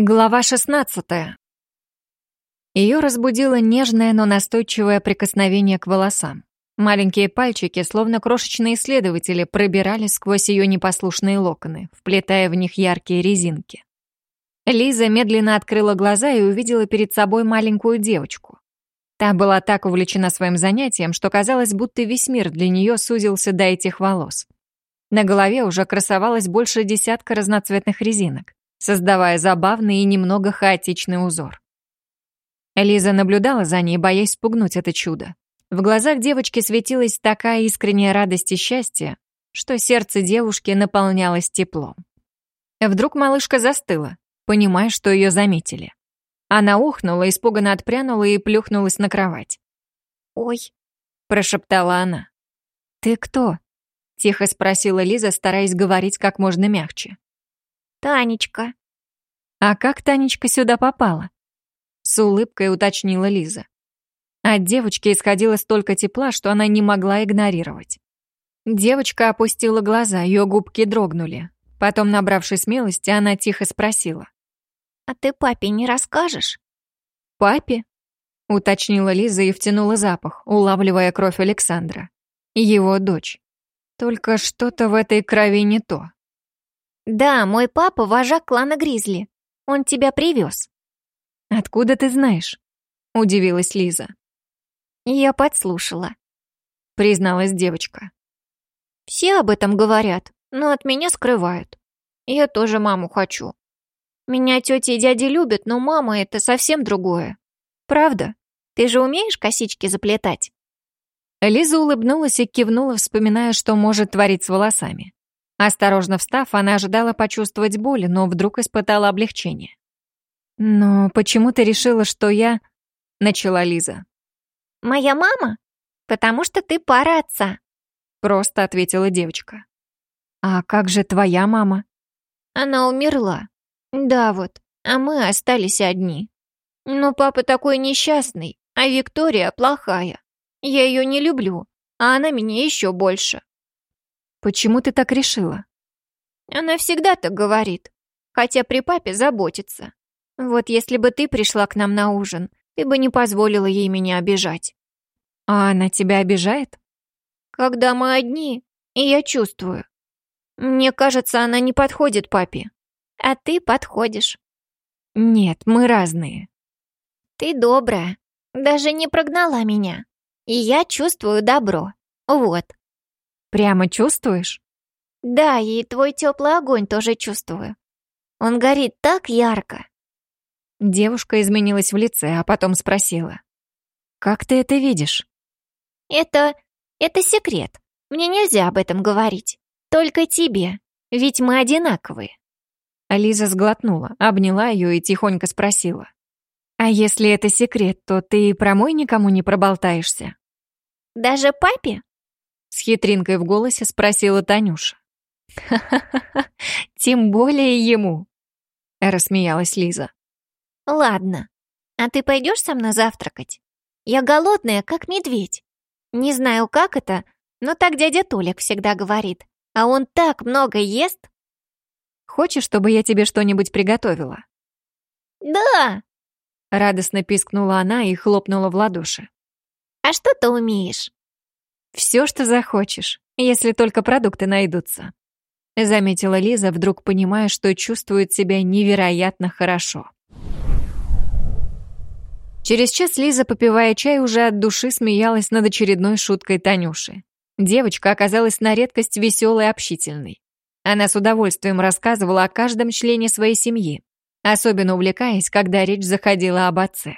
Глава 16. Ее разбудило нежное, но настойчивое прикосновение к волосам. Маленькие пальчики, словно крошечные исследователи, пробирались сквозь ее непослушные локоны, вплетая в них яркие резинки. Лиза медленно открыла глаза и увидела перед собой маленькую девочку. Та была так увлечена своим занятием, что казалось, будто весь мир для нее сузился до этих волос. На голове уже красовалось больше десятка разноцветных резинок создавая забавный и немного хаотичный узор. Лиза наблюдала за ней, боясь спугнуть это чудо. В глазах девочки светилась такая искренняя радость и счастье, что сердце девушки наполнялось теплом. Вдруг малышка застыла, понимая, что ее заметили. Она ухнула, испуганно отпрянула и плюхнулась на кровать. «Ой», — прошептала она. «Ты кто?» — тихо спросила Лиза, стараясь говорить как можно мягче. «Танечка». «А как Танечка сюда попала?» С улыбкой уточнила Лиза. От девочки исходило столько тепла, что она не могла игнорировать. Девочка опустила глаза, ее губки дрогнули. Потом, набравшись смелости, она тихо спросила. «А ты папе не расскажешь?» «Папе?» — уточнила Лиза и втянула запах, улавливая кровь Александра. Его дочь. Только что-то в этой крови не то. «Да, мой папа вожак клана Гризли. Он тебя привез». «Откуда ты знаешь?» — удивилась Лиза. «Я подслушала», — призналась девочка. «Все об этом говорят, но от меня скрывают. Я тоже маму хочу. Меня тети и дяди любят, но мама — это совсем другое. Правда? Ты же умеешь косички заплетать?» Лиза улыбнулась и кивнула, вспоминая, что может творить с волосами. Осторожно встав, она ожидала почувствовать боль, но вдруг испытала облегчение. «Но почему ты решила, что я...» — начала Лиза. «Моя мама? Потому что ты пара отца», — просто ответила девочка. «А как же твоя мама?» «Она умерла. Да вот, а мы остались одни. Но папа такой несчастный, а Виктория плохая. Я ее не люблю, а она меня еще больше. Почему ты так решила? Она всегда так говорит, хотя при папе заботится. Вот если бы ты пришла к нам на ужин, ты бы не позволила ей меня обижать. А она тебя обижает? Когда мы одни, и я чувствую. Мне кажется, она не подходит папе. А ты подходишь. Нет, мы разные. Ты добрая, даже не прогнала меня. И я чувствую добро. Вот. Прямо чувствуешь? Да, и твой теплый огонь тоже чувствую. Он горит так ярко. Девушка изменилась в лице, а потом спросила. «Как ты это видишь?» «Это... это секрет. Мне нельзя об этом говорить. Только тебе. Ведь мы одинаковые». Ализа сглотнула, обняла ее и тихонько спросила. «А если это секрет, то ты про мой никому не проболтаешься?» «Даже папе?» С хитринкой в голосе спросила Танюша. «Ха-ха-ха, тем более ему!» Рассмеялась Лиза. «Ладно, а ты пойдешь со мной завтракать? Я голодная, как медведь. Не знаю, как это, но так дядя Толик всегда говорит. А он так много ест!» «Хочешь, чтобы я тебе что-нибудь приготовила?» «Да!» Радостно пискнула она и хлопнула в ладоши. «А что ты умеешь?» Все, что захочешь, если только продукты найдутся. Заметила Лиза, вдруг понимая, что чувствует себя невероятно хорошо. Через час Лиза, попивая чай, уже от души смеялась над очередной шуткой Танюши. Девочка оказалась на редкость веселой и общительной. Она с удовольствием рассказывала о каждом члене своей семьи, особенно увлекаясь, когда речь заходила об отце.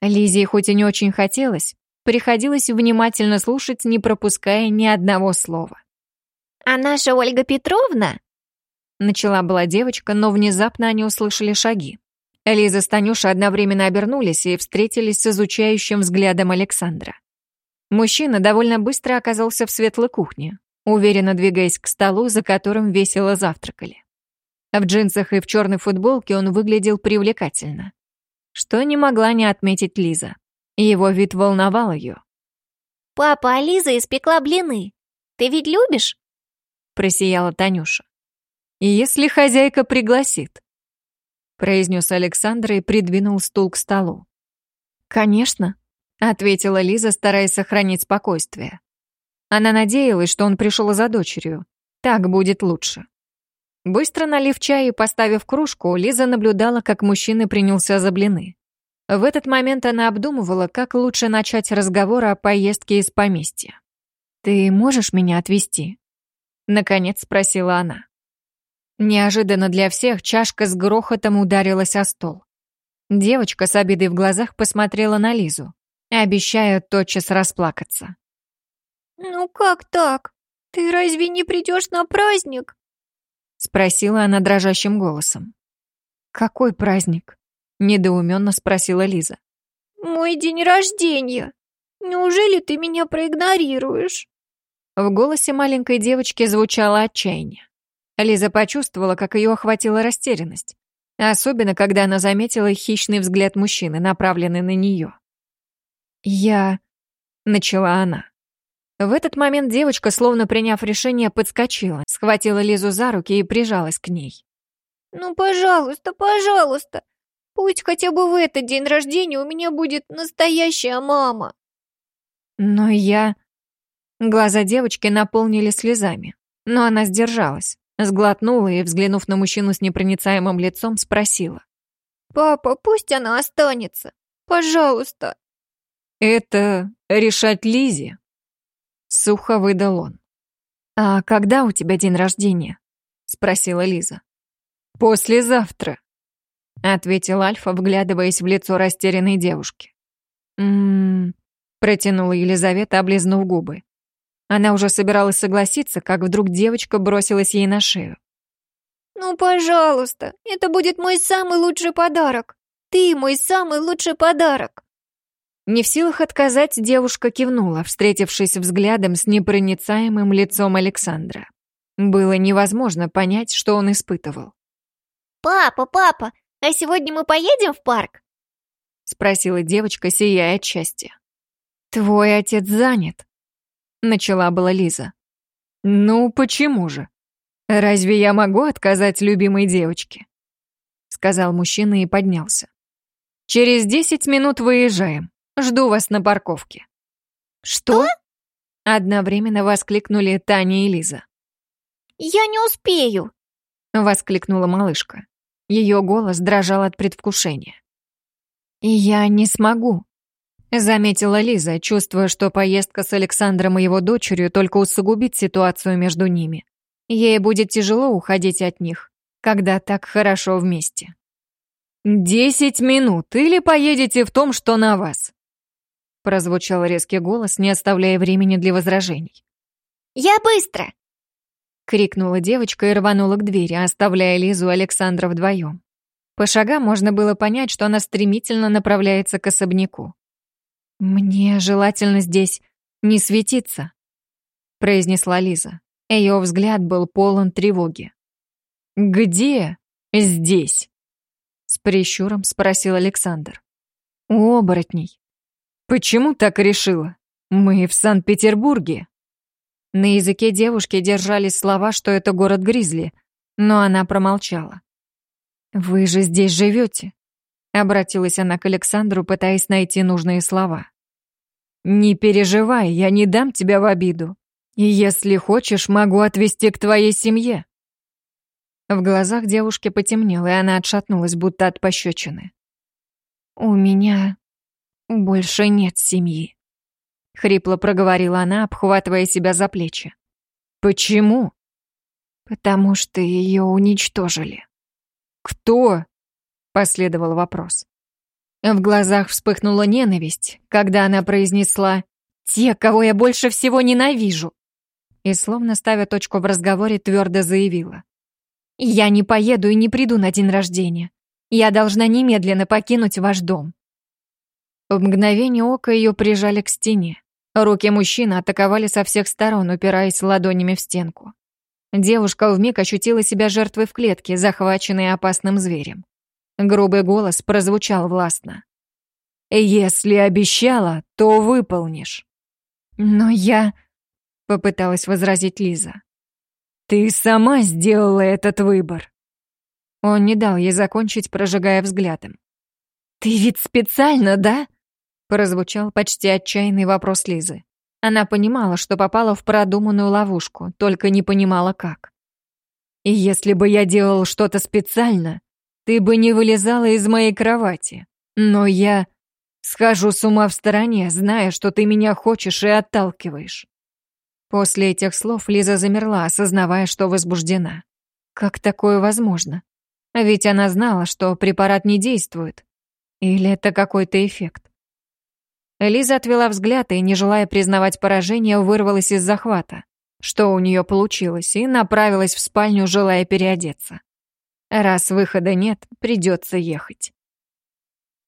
Лизе хоть и не очень хотелось, Приходилось внимательно слушать, не пропуская ни одного слова. «А наша Ольга Петровна?» Начала была девочка, но внезапно они услышали шаги. Лиза с Танюшей одновременно обернулись и встретились с изучающим взглядом Александра. Мужчина довольно быстро оказался в светлой кухне, уверенно двигаясь к столу, за которым весело завтракали. В джинсах и в черной футболке он выглядел привлекательно, что не могла не отметить Лиза. Его вид волновал ее. «Папа, Ализа испекла блины. Ты ведь любишь?» Просияла Танюша. «Если хозяйка пригласит». произнес Александр и придвинул стул к столу. «Конечно», — ответила Лиза, стараясь сохранить спокойствие. Она надеялась, что он пришел за дочерью. Так будет лучше. Быстро налив чай и поставив кружку, Лиза наблюдала, как мужчина принялся за блины. В этот момент она обдумывала, как лучше начать разговор о поездке из поместья. «Ты можешь меня отвезти?» Наконец спросила она. Неожиданно для всех чашка с грохотом ударилась о стол. Девочка с обидой в глазах посмотрела на Лизу, обещая тотчас расплакаться. «Ну как так? Ты разве не придешь на праздник?» Спросила она дрожащим голосом. «Какой праздник?» Недоуменно спросила Лиза. «Мой день рождения. Неужели ты меня проигнорируешь?» В голосе маленькой девочки звучало отчаяние. Лиза почувствовала, как ее охватила растерянность. Особенно, когда она заметила хищный взгляд мужчины, направленный на нее. «Я...» — начала она. В этот момент девочка, словно приняв решение, подскочила, схватила Лизу за руки и прижалась к ней. «Ну, пожалуйста, пожалуйста, Пусть хотя бы в этот день рождения у меня будет настоящая мама. Но я... Глаза девочки наполнили слезами, но она сдержалась, сглотнула и, взглянув на мужчину с непроницаемым лицом, спросила. «Папа, пусть она останется. Пожалуйста». «Это решать Лизе», — сухо выдал он. «А когда у тебя день рождения?» — спросила Лиза. «Послезавтра», — ответил Альфа, вглядываясь в лицо растерянной девушки. «М-м-м», протянула Елизавета, облизнув губы. Она уже собиралась согласиться, как вдруг девочка бросилась ей на шею. «Ну, пожалуйста, это будет мой самый лучший подарок. Ты мой самый лучший подарок». Не в силах отказать, девушка кивнула, встретившись взглядом с непроницаемым лицом Александра. Было невозможно понять, что он испытывал. «Папа, папа, «А сегодня мы поедем в парк?» — спросила девочка, сияя от счастья. «Твой отец занят», — начала была Лиза. «Ну, почему же? Разве я могу отказать любимой девочке?» — сказал мужчина и поднялся. «Через десять минут выезжаем. Жду вас на парковке». «Что?» — одновременно воскликнули Таня и Лиза. «Я не успею!» — воскликнула малышка. Ее голос дрожал от предвкушения. «Я не смогу», — заметила Лиза, чувствуя, что поездка с Александром и его дочерью только усугубит ситуацию между ними. Ей будет тяжело уходить от них, когда так хорошо вместе. «Десять минут, или поедете в том, что на вас», — прозвучал резкий голос, не оставляя времени для возражений. «Я быстро!» — крикнула девочка и рванула к двери, оставляя Лизу и Александра вдвоем. По шагам можно было понять, что она стремительно направляется к особняку. «Мне желательно здесь не светиться», — произнесла Лиза. Ее взгляд был полон тревоги. «Где здесь?» — с прищуром спросил Александр. «У оборотней». «Почему так решила? Мы в Санкт-Петербурге». На языке девушки держались слова, что это город Гризли, но она промолчала. «Вы же здесь живете?» — обратилась она к Александру, пытаясь найти нужные слова. «Не переживай, я не дам тебя в обиду. И если хочешь, могу отвезти к твоей семье». В глазах девушки потемнело, и она отшатнулась, будто от пощечины. «У меня больше нет семьи», — хрипло проговорила она, обхватывая себя за плечи. «Почему?» «Потому что ее уничтожили». «Кто?» — последовал вопрос. В глазах вспыхнула ненависть, когда она произнесла «Те, кого я больше всего ненавижу!» И, словно ставя точку в разговоре, твердо заявила «Я не поеду и не приду на день рождения. Я должна немедленно покинуть ваш дом». В мгновение ока ее прижали к стене. Руки мужчины атаковали со всех сторон, упираясь ладонями в стенку. Девушка вмиг ощутила себя жертвой в клетке, захваченной опасным зверем. Грубый голос прозвучал властно. «Если обещала, то выполнишь». «Но я...» — попыталась возразить Лиза. «Ты сама сделала этот выбор». Он не дал ей закончить, прожигая взглядом. «Ты ведь специально, да?» Прозвучал почти отчаянный вопрос Лизы. Она понимала, что попала в продуманную ловушку, только не понимала, как. «И если бы я делал что-то специально, ты бы не вылезала из моей кровати. Но я схожу с ума в стороне, зная, что ты меня хочешь и отталкиваешь». После этих слов Лиза замерла, осознавая, что возбуждена. Как такое возможно? А ведь она знала, что препарат не действует. Или это какой-то эффект? Лиза отвела взгляд и, не желая признавать поражение, вырвалась из захвата, что у нее получилось, и направилась в спальню, желая переодеться. Раз выхода нет, придется ехать.